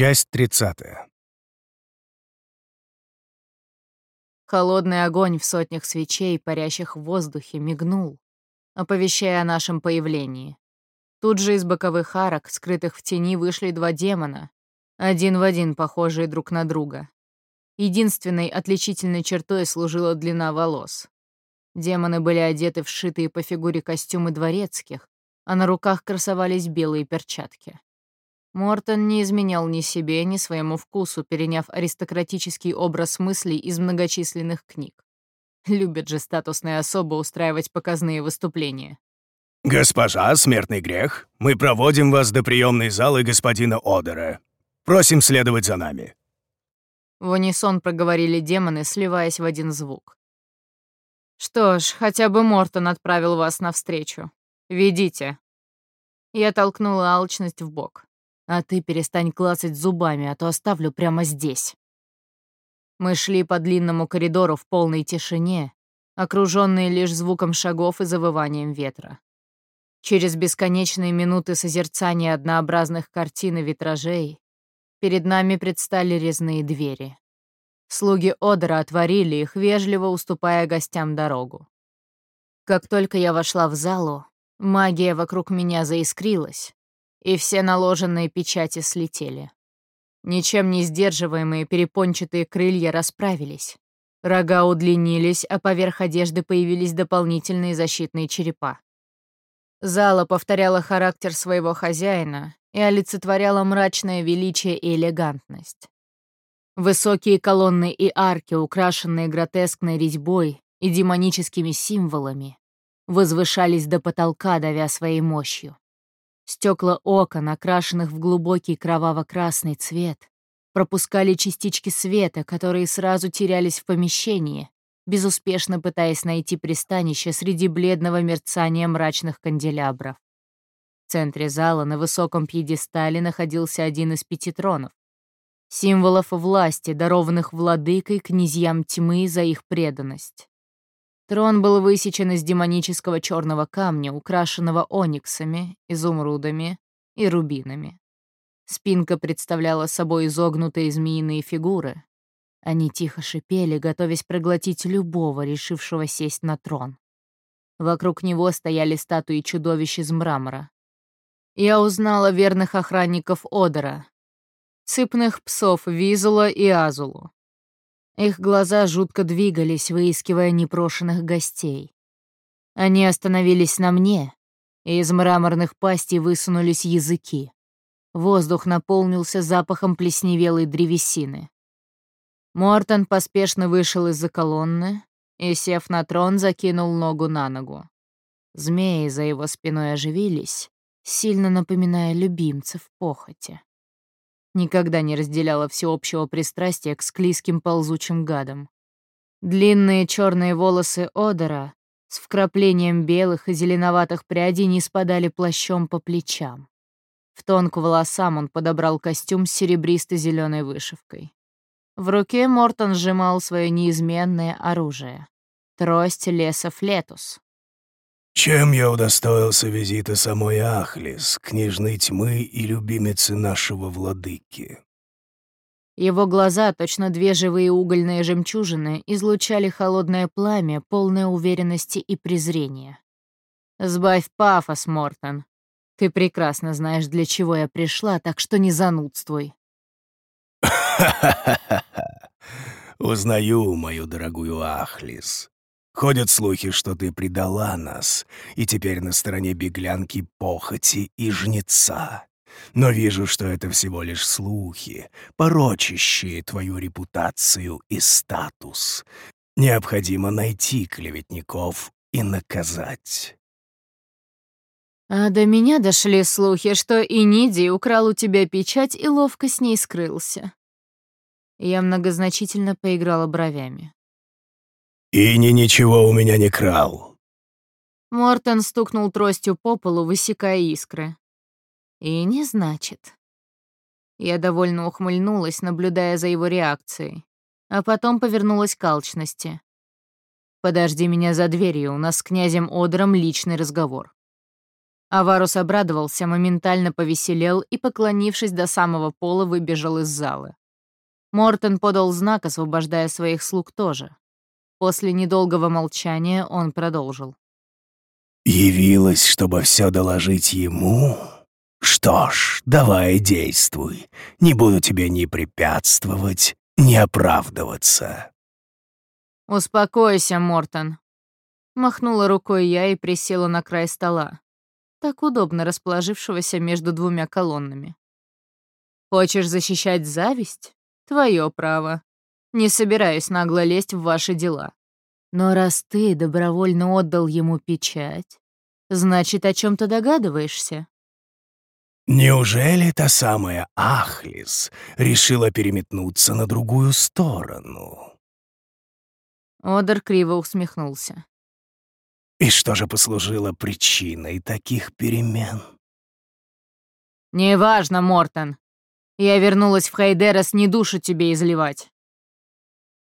Часть 30. Холодный огонь в сотнях свечей, парящих в воздухе, мигнул, оповещая о нашем появлении. Тут же из боковых арок, скрытых в тени, вышли два демона, один в один похожие друг на друга. Единственной отличительной чертой служила длина волос. Демоны были одеты в сшитые по фигуре костюмы дворецких, а на руках красовались белые перчатки. Мортон не изменял ни себе, ни своему вкусу, переняв аристократический образ мыслей из многочисленных книг. Любят же статусные особо устраивать показные выступления. «Госпожа, смертный грех, мы проводим вас до приемной залы господина Одера. Просим следовать за нами». В унисон проговорили демоны, сливаясь в один звук. «Что ж, хотя бы Мортон отправил вас навстречу. Ведите». Я толкнула алчность в бок. А ты перестань клацать зубами, а то оставлю прямо здесь. Мы шли по длинному коридору в полной тишине, окруженные лишь звуком шагов и завыванием ветра. Через бесконечные минуты созерцания однообразных картин и витражей перед нами предстали резные двери. Слуги Одера отворили их, вежливо уступая гостям дорогу. Как только я вошла в залу, магия вокруг меня заискрилась, и все наложенные печати слетели. Ничем не сдерживаемые перепончатые крылья расправились. Рога удлинились, а поверх одежды появились дополнительные защитные черепа. Зала повторяла характер своего хозяина и олицетворяла мрачное величие и элегантность. Высокие колонны и арки, украшенные гротескной резьбой и демоническими символами, возвышались до потолка, давя своей мощью. Стекла окон, окрашенных в глубокий кроваво-красный цвет, пропускали частички света, которые сразу терялись в помещении, безуспешно пытаясь найти пристанище среди бледного мерцания мрачных канделябров. В центре зала на высоком пьедестале находился один из пяти тронов. Символов власти, дарованных владыкой князьям тьмы за их преданность. Трон был высечен из демонического черного камня, украшенного ониксами, изумрудами и рубинами. Спинка представляла собой изогнутые змеиные фигуры. Они тихо шипели, готовясь проглотить любого, решившего сесть на трон. Вокруг него стояли статуи чудовищ из мрамора. Я узнала верных охранников Одера, цыпных псов Визула и Азулу. Их глаза жутко двигались, выискивая непрошенных гостей. Они остановились на мне, и из мраморных пастей высунулись языки. Воздух наполнился запахом плесневелой древесины. Мортон поспешно вышел из-за колонны и, сев на трон, закинул ногу на ногу. Змеи за его спиной оживились, сильно напоминая любимцев похоти. Никогда не разделяла всеобщего пристрастия к склизким ползучим гадам. Длинные черные волосы Одера с вкраплением белых и зеленоватых прядей не спадали плащом по плечам. В тон к волосам он подобрал костюм с серебристо-зеленой вышивкой. В руке Мортон сжимал свое неизменное оружие — трость леса Флетус. Чем я удостоился визита самой Ахлис, княжной тьмы и любимицы нашего владыки? Его глаза, точно две живые угольные жемчужины, излучали холодное пламя, полное уверенности и презрения. «Сбавь пафос, Мортон. Ты прекрасно знаешь, для чего я пришла, так что не занудствуй». «Ха-ха-ха! Узнаю мою дорогую Ахлис. Ходят слухи, что ты предала нас, и теперь на стороне беглянки похоти и жнеца. Но вижу, что это всего лишь слухи, порочащие твою репутацию и статус. Необходимо найти клеветников и наказать. А до меня дошли слухи, что Иниди украл у тебя печать и ловко с ней скрылся. Я многозначительно поиграла бровями. «И ни ничего у меня не крал». Мортон стукнул тростью по полу, высекая искры. «И не значит». Я довольно ухмыльнулась, наблюдая за его реакцией, а потом повернулась к алчности. «Подожди меня за дверью, у нас с князем Одером личный разговор». Аварус обрадовался, моментально повеселел и, поклонившись до самого пола, выбежал из зала. Мортон подал знак, освобождая своих слуг тоже. После недолгого молчания он продолжил. «Явилась, чтобы все доложить ему? Что ж, давай действуй. Не буду тебе ни препятствовать, ни оправдываться». «Успокойся, Мортон». Махнула рукой я и присела на край стола, так удобно расположившегося между двумя колоннами. «Хочешь защищать зависть? Твое право. Не собираюсь нагло лезть в ваши дела. Но раз ты добровольно отдал ему печать, значит, о чем то догадываешься. Неужели та самая Ахлис решила переметнуться на другую сторону? Одер криво усмехнулся. И что же послужило причиной таких перемен? «Неважно, Мортон. Я вернулась в Хайдерас не душу тебе изливать».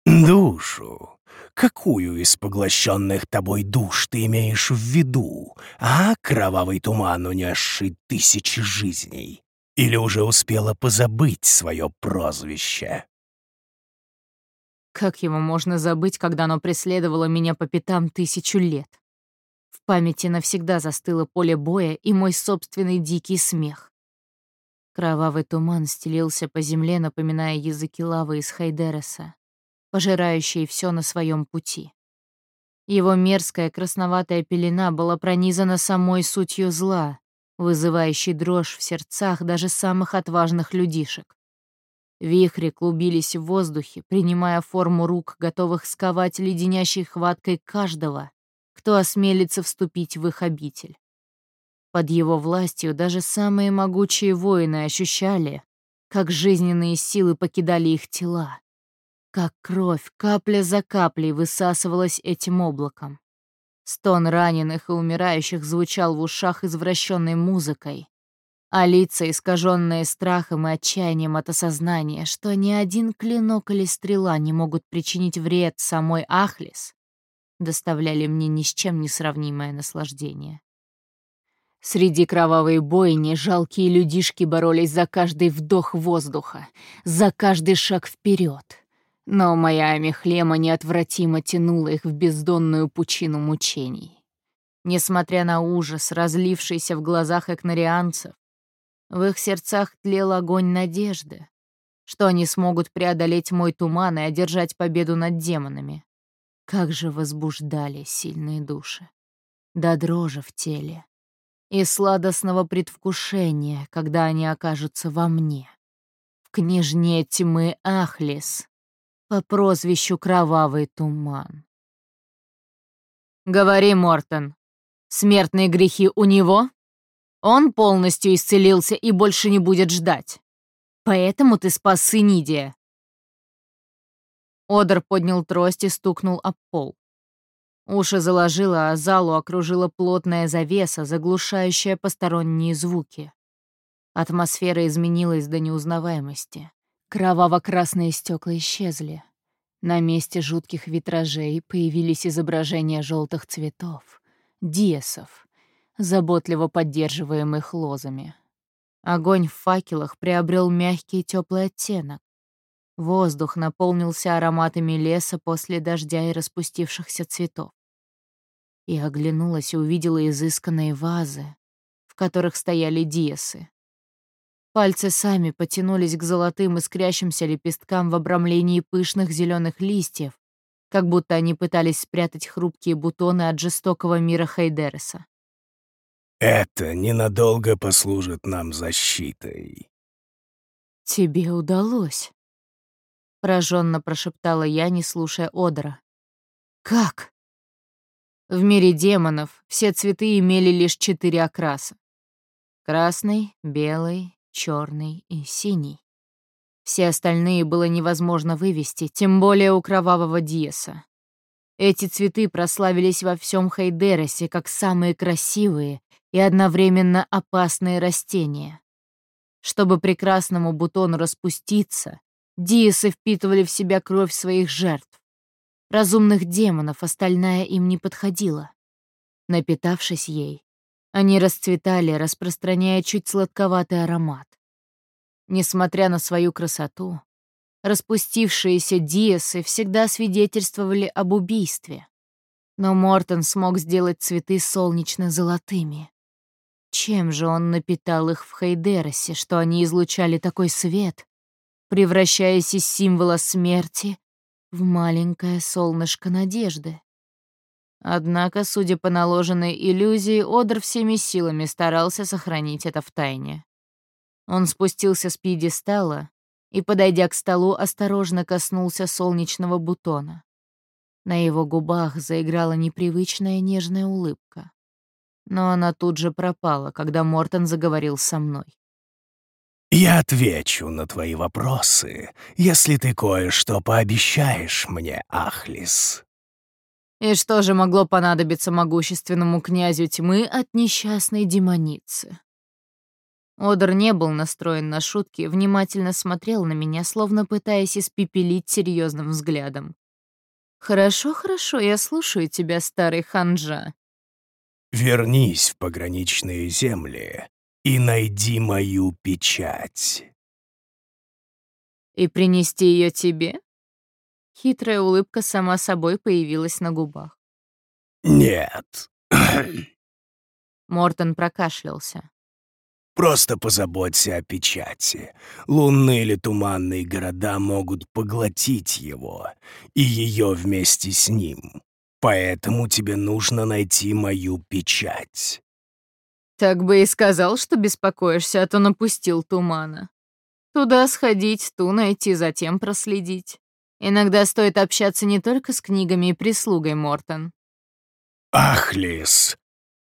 «Душу? Какую из поглощенных тобой душ ты имеешь в виду, а, кровавый туман, унесший тысячи жизней? Или уже успела позабыть свое прозвище?» Как его можно забыть, когда оно преследовало меня по пятам тысячу лет? В памяти навсегда застыло поле боя и мой собственный дикий смех. Кровавый туман стелился по земле, напоминая языки лавы из Хайдереса, пожирающие все на своем пути. Его мерзкая красноватая пелена была пронизана самой сутью зла, вызывающей дрожь в сердцах даже самых отважных людишек. Вихри клубились в воздухе, принимая форму рук, готовых сковать леденящей хваткой каждого, кто осмелится вступить в их обитель. Под его властью даже самые могучие воины ощущали, как жизненные силы покидали их тела, как кровь капля за каплей высасывалась этим облаком. Стон раненых и умирающих звучал в ушах извращенной музыкой, а лица, искаженные страхом и отчаянием от осознания, что ни один клинок или стрела не могут причинить вред самой Ахлис, доставляли мне ни с чем не сравнимое наслаждение. Среди кровавой бойни жалкие людишки боролись за каждый вдох воздуха, за каждый шаг вперед. Но моя Амихлема неотвратимо тянула их в бездонную пучину мучений. Несмотря на ужас, разлившийся в глазах экнарианцев, в их сердцах тлел огонь надежды, что они смогут преодолеть мой туман и одержать победу над демонами. Как же возбуждали сильные души. До дрожи в теле и сладостного предвкушения, когда они окажутся во мне. В княжне тьмы Ахлис по прозвищу Кровавый Туман. «Говори, Мортон, смертные грехи у него? Он полностью исцелился и больше не будет ждать. Поэтому ты спас Сынидия». Одер поднял трость и стукнул об пол. Уши заложило, а залу окружила плотная завеса, заглушающая посторонние звуки. Атмосфера изменилась до неузнаваемости. Кроваво-красные стекла исчезли. На месте жутких витражей появились изображения желтых цветов, диесов, заботливо поддерживаемых лозами. Огонь в факелах приобрел мягкий теплый оттенок. Воздух наполнился ароматами леса после дождя и распустившихся цветов и оглянулась и увидела изысканные вазы, в которых стояли диесы. Пальцы сами потянулись к золотым искрящимся лепесткам в обрамлении пышных зеленых листьев, как будто они пытались спрятать хрупкие бутоны от жестокого мира Хайдереса. «Это ненадолго послужит нам защитой». «Тебе удалось», — пораженно прошептала я, не слушая Одера. «Как?» В мире демонов все цветы имели лишь четыре окраса. Красный, белый, черный и синий. Все остальные было невозможно вывести, тем более у кровавого Диеса. Эти цветы прославились во всем Хайдеросе как самые красивые и одновременно опасные растения. Чтобы прекрасному бутону распуститься, Диесы впитывали в себя кровь своих жертв. Разумных демонов остальная им не подходила. Напитавшись ей, Они расцветали, распространяя чуть сладковатый аромат. Несмотря на свою красоту, распустившиеся диасы всегда свидетельствовали об убийстве. Но Мортон смог сделать цветы солнечно-золотыми. Чем же он напитал их в Хейдеросе, что они излучали такой свет, превращаясь из символа смерти в маленькое солнышко надежды? Однако, судя по наложенной иллюзии, Одр всеми силами старался сохранить это в тайне. Он спустился с пьедестала и, подойдя к столу, осторожно коснулся солнечного бутона. На его губах заиграла непривычная нежная улыбка но она тут же пропала, когда Мортон заговорил со мной. «Я отвечу на твои вопросы, если ты кое-что пообещаешь мне, Ахлис». И что же могло понадобиться могущественному князю тьмы от несчастной демоницы? Одер не был настроен на шутки, внимательно смотрел на меня, словно пытаясь испепелить серьезным взглядом. «Хорошо, хорошо, я слушаю тебя, старый ханжа. Вернись в пограничные земли и найди мою печать. И принести ее тебе? Хитрая улыбка сама собой появилась на губах. Нет. Мортон прокашлялся. Просто позаботься о печати. Лунные или туманные города могут поглотить его, и ее вместе с ним. Поэтому тебе нужно найти мою печать». Так бы и сказал, что беспокоишься, а то напустил тумана. Туда сходить, ту найти, затем проследить. Иногда стоит общаться не только с книгами и прислугой, Мортон. «Ах, Лис,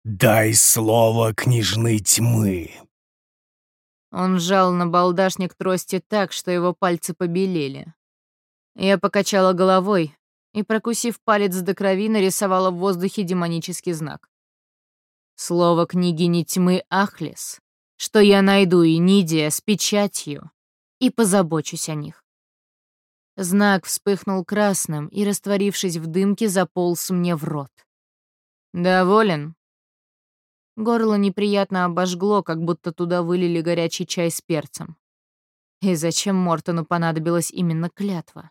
дай слово княжны тьмы!» Он сжал на балдашник трости так, что его пальцы побелели. Я покачала головой, и, прокусив палец до крови, нарисовала в воздухе демонический знак. Слово княгини тьмы Ахлес, что я найду Инидия с печатью и позабочусь о них. Знак вспыхнул красным и, растворившись в дымке, заполз мне в рот. «Доволен?» Горло неприятно обожгло, как будто туда вылили горячий чай с перцем. И зачем Мортону понадобилась именно клятва?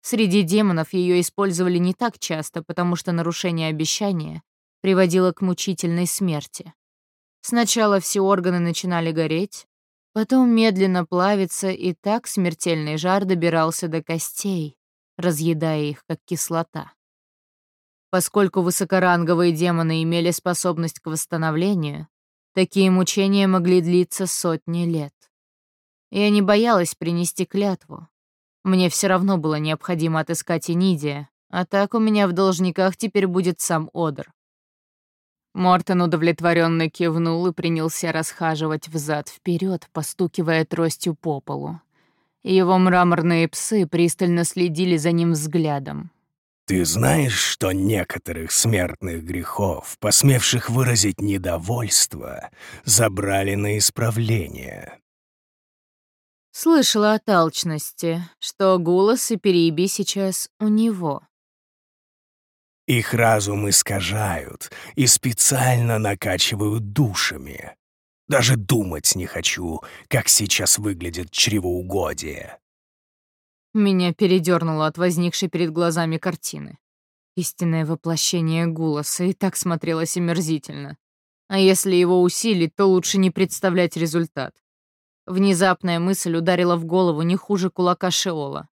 Среди демонов ее использовали не так часто, потому что нарушение обещания приводило к мучительной смерти. Сначала все органы начинали гореть, потом медленно плавиться, и так смертельный жар добирался до костей, разъедая их, как кислота. Поскольку высокоранговые демоны имели способность к восстановлению, такие мучения могли длиться сотни лет. Я не боялась принести клятву, мне все равно было необходимо отыскать Энидия, а так у меня в должниках теперь будет сам Одер. Мортон удовлетворенно кивнул и принялся расхаживать взад вперед, постукивая тростью по полу. Его мраморные псы пристально следили за ним взглядом. «Ты знаешь, что некоторых смертных грехов, посмевших выразить недовольство, забрали на исправление?» Слышала о толчности, что голос и перееби сейчас у него. Их разум искажают и специально накачивают душами. Даже думать не хочу, как сейчас выглядит чревоугодие. Меня передернуло от возникшей перед глазами картины. Истинное воплощение Гулоса и так смотрелось омерзительно. А если его усилить, то лучше не представлять результат. Внезапная мысль ударила в голову не хуже кулака Шеола.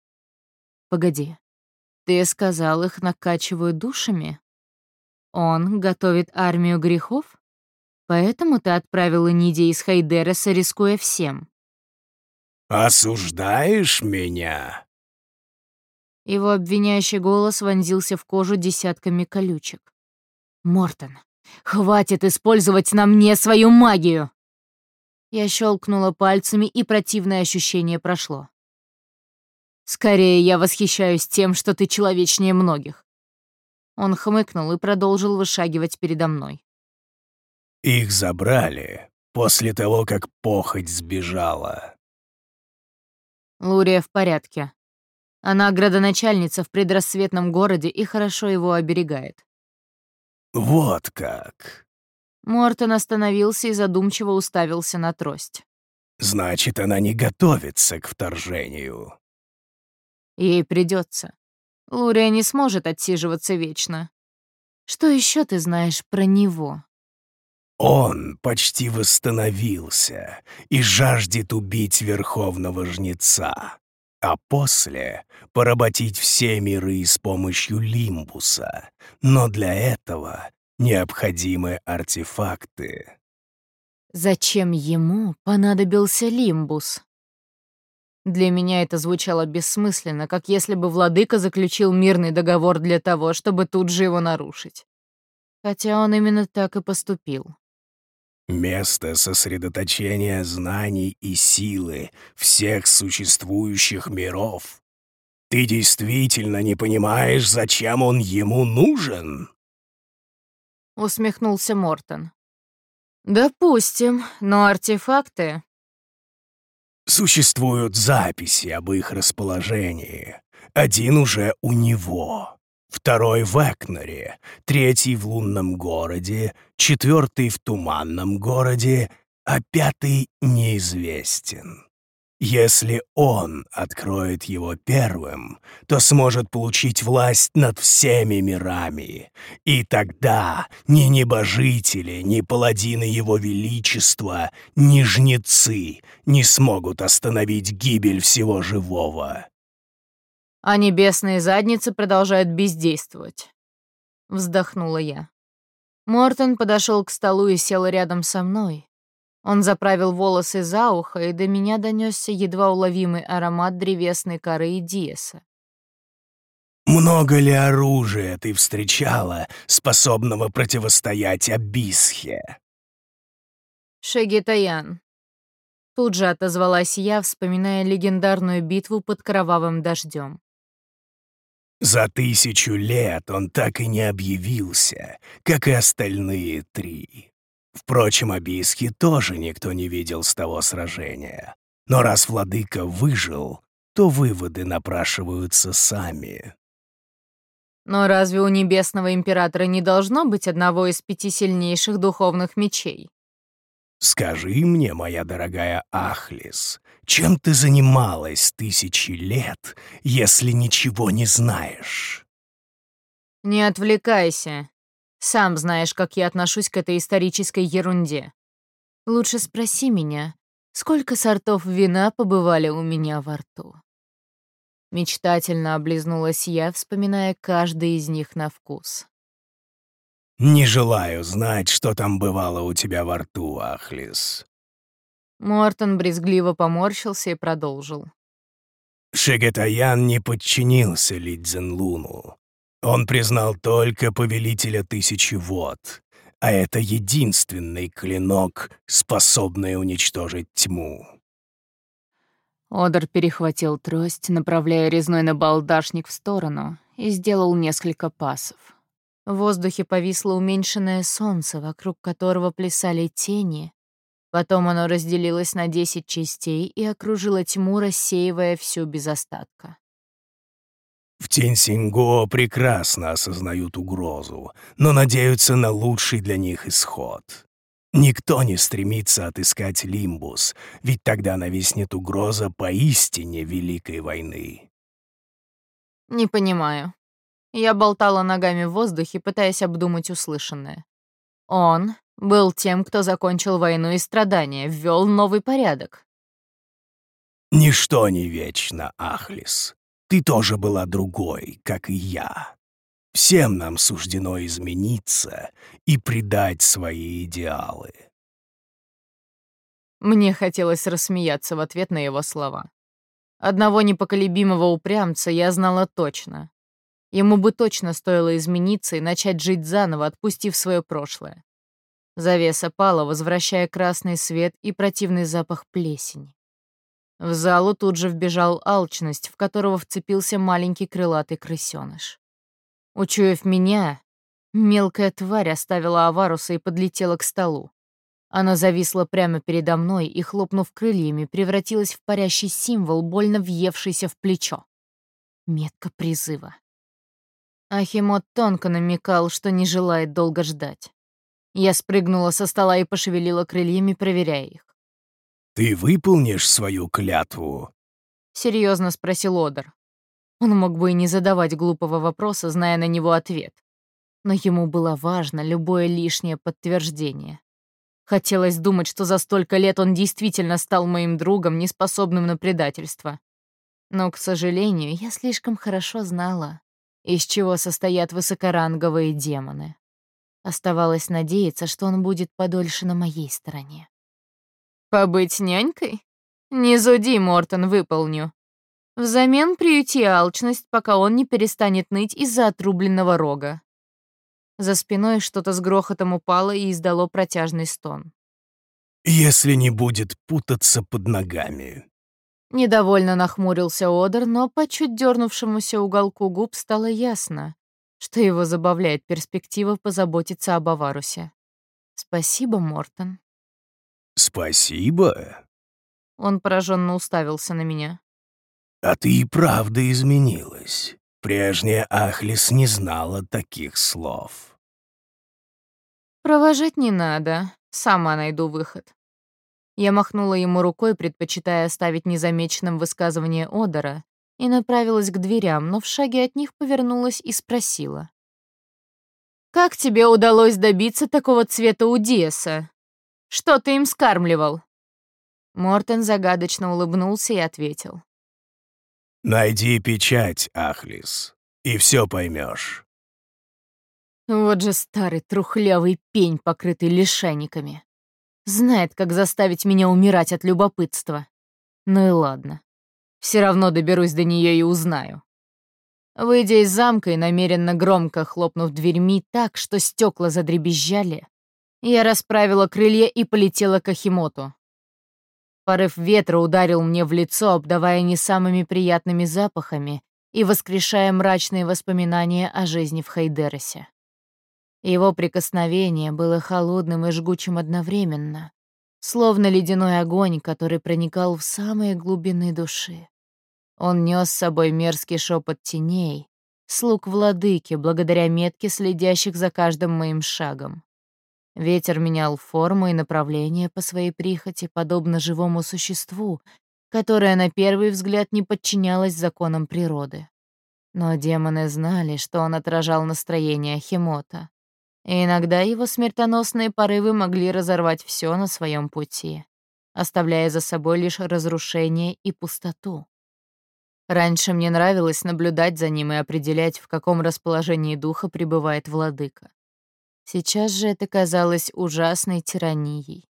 «Погоди, ты сказал, их накачивают душами? Он готовит армию грехов? Поэтому ты отправил Ниди из Хайдереса, рискуя всем?» «Осуждаешь меня?» Его обвиняющий голос вонзился в кожу десятками колючек. «Мортон, хватит использовать на мне свою магию!» Я щелкнула пальцами, и противное ощущение прошло. «Скорее, я восхищаюсь тем, что ты человечнее многих». Он хмыкнул и продолжил вышагивать передо мной. «Их забрали после того, как похоть сбежала». Лурия в порядке. Она градоначальница в предрассветном городе и хорошо его оберегает. «Вот как!» Мортон остановился и задумчиво уставился на трость. «Значит, она не готовится к вторжению». Ей придется. Лурия не сможет отсиживаться вечно. Что еще ты знаешь про него? Он почти восстановился и жаждет убить Верховного Жнеца, а после поработить все миры с помощью Лимбуса. Но для этого необходимы артефакты. Зачем ему понадобился Лимбус? Для меня это звучало бессмысленно, как если бы владыка заключил мирный договор для того, чтобы тут же его нарушить. Хотя он именно так и поступил. Место сосредоточения знаний и силы всех существующих миров. Ты действительно не понимаешь, зачем он ему нужен? Усмехнулся Мортон. Допустим, но артефакты... Существуют записи об их расположении. Один уже у него второй в Экнере, третий в лунном городе, четвертый в туманном городе, а пятый неизвестен. Если он откроет его первым, то сможет получить власть над всеми мирами. И тогда ни небожители, ни паладины его величества, ни жнецы не смогут остановить гибель всего живого а небесные задницы продолжают бездействовать. Вздохнула я. Мортон подошел к столу и сел рядом со мной. Он заправил волосы за ухо, и до меня донесся едва уловимый аромат древесной коры и диеса. «Много ли оружия ты встречала, способного противостоять Абисхе?» «Шегитаян». Тут же отозвалась я, вспоминая легендарную битву под кровавым дождем. За тысячу лет он так и не объявился, как и остальные три. Впрочем, Абиски тоже никто не видел с того сражения. Но раз владыка выжил, то выводы напрашиваются сами. Но разве у Небесного Императора не должно быть одного из пяти сильнейших духовных мечей? «Скажи мне, моя дорогая Ахлис, чем ты занималась тысячи лет, если ничего не знаешь?» «Не отвлекайся. Сам знаешь, как я отношусь к этой исторической ерунде. Лучше спроси меня, сколько сортов вина побывали у меня во рту?» Мечтательно облизнулась я, вспоминая каждый из них на вкус. «Не желаю знать, что там бывало у тебя во рту, Ахлис». Мортон брезгливо поморщился и продолжил. Шегетаян не подчинился Лидзенлуну. Он признал только повелителя тысячи вод, а это единственный клинок, способный уничтожить тьму. Одер перехватил трость, направляя резной набалдашник в сторону, и сделал несколько пасов. В воздухе повисло уменьшенное солнце, вокруг которого плясали тени. Потом оно разделилось на десять частей и окружило тьму, рассеивая всю без остатка. В Тенсинго прекрасно осознают угрозу, но надеются на лучший для них исход. Никто не стремится отыскать Лимбус, ведь тогда нависнет угроза поистине Великой войны. «Не понимаю», я болтала ногами в воздухе, пытаясь обдумать услышанное. Он был тем, кто закончил войну и страдания, ввел новый порядок. «Ничто не вечно, Ахлис. Ты тоже была другой, как и я. Всем нам суждено измениться и предать свои идеалы». Мне хотелось рассмеяться в ответ на его слова. Одного непоколебимого упрямца я знала точно. Ему бы точно стоило измениться и начать жить заново, отпустив свое прошлое. Завеса пала, возвращая красный свет и противный запах плесени. В залу тут же вбежал алчность, в которого вцепился маленький крылатый крысёныш. Учуяв меня, мелкая тварь оставила Аваруса и подлетела к столу. Она зависла прямо передо мной и, хлопнув крыльями, превратилась в парящий символ, больно въевшийся в плечо. Метка призыва. Ахимот тонко намекал, что не желает долго ждать. Я спрыгнула со стола и пошевелила крыльями, проверяя их. «Ты выполнишь свою клятву?» — серьезно спросил Одер. Он мог бы и не задавать глупого вопроса, зная на него ответ. Но ему было важно любое лишнее подтверждение. Хотелось думать, что за столько лет он действительно стал моим другом, неспособным на предательство. Но, к сожалению, я слишком хорошо знала, из чего состоят высокоранговые демоны. Оставалось надеяться, что он будет подольше на моей стороне. «Побыть нянькой? Не зуди, Мортон, выполню. Взамен приюти алчность, пока он не перестанет ныть из-за отрубленного рога». За спиной что-то с грохотом упало и издало протяжный стон. «Если не будет путаться под ногами». Недовольно нахмурился Одер, но по чуть дернувшемуся уголку губ стало ясно, что его забавляет перспектива позаботиться об Аварусе. «Спасибо, Мортон». «Спасибо?» Он пораженно уставился на меня. «А ты и правда изменилась. Прежняя Ахлис не знала таких слов». «Провожать не надо. Сама найду выход». Я махнула ему рукой, предпочитая оставить незамеченным высказывание Одера, и направилась к дверям, но в шаге от них повернулась и спросила. «Как тебе удалось добиться такого цвета у Диаса? Что ты им скармливал?» Мортен загадочно улыбнулся и ответил. «Найди печать, Ахлис, и все поймешь. Вот же старый трухлявый пень, покрытый лишайниками. Знает, как заставить меня умирать от любопытства. Ну и ладно. Все равно доберусь до нее и узнаю. Выйдя из замка и намеренно громко хлопнув дверьми так, что стекла задребезжали, я расправила крылья и полетела к Ахимоту. Порыв ветра ударил мне в лицо, обдавая не самыми приятными запахами и воскрешая мрачные воспоминания о жизни в Хайдересе. Его прикосновение было холодным и жгучим одновременно, словно ледяной огонь, который проникал в самые глубины души. Он нес с собой мерзкий шепот теней, слуг владыки, благодаря метке следящих за каждым моим шагом. Ветер менял форму и направление по своей прихоти, подобно живому существу, которое на первый взгляд не подчинялось законам природы. Но демоны знали, что он отражал настроение Ахимота и иногда его смертоносные порывы могли разорвать все на своем пути, оставляя за собой лишь разрушение и пустоту. Раньше мне нравилось наблюдать за ним и определять, в каком расположении духа пребывает владыка. Сейчас же это казалось ужасной тиранией.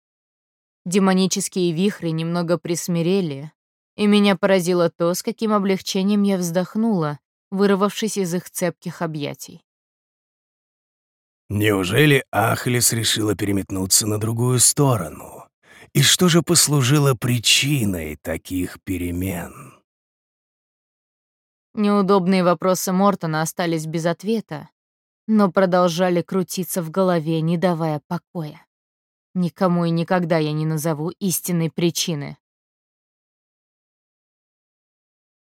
Демонические вихри немного присмирели, и меня поразило то, с каким облегчением я вздохнула, вырвавшись из их цепких объятий. Неужели Ахлис решила переметнуться на другую сторону? И что же послужило причиной таких перемен? Неудобные вопросы Мортона остались без ответа, но продолжали крутиться в голове, не давая покоя. Никому и никогда я не назову истинной причины.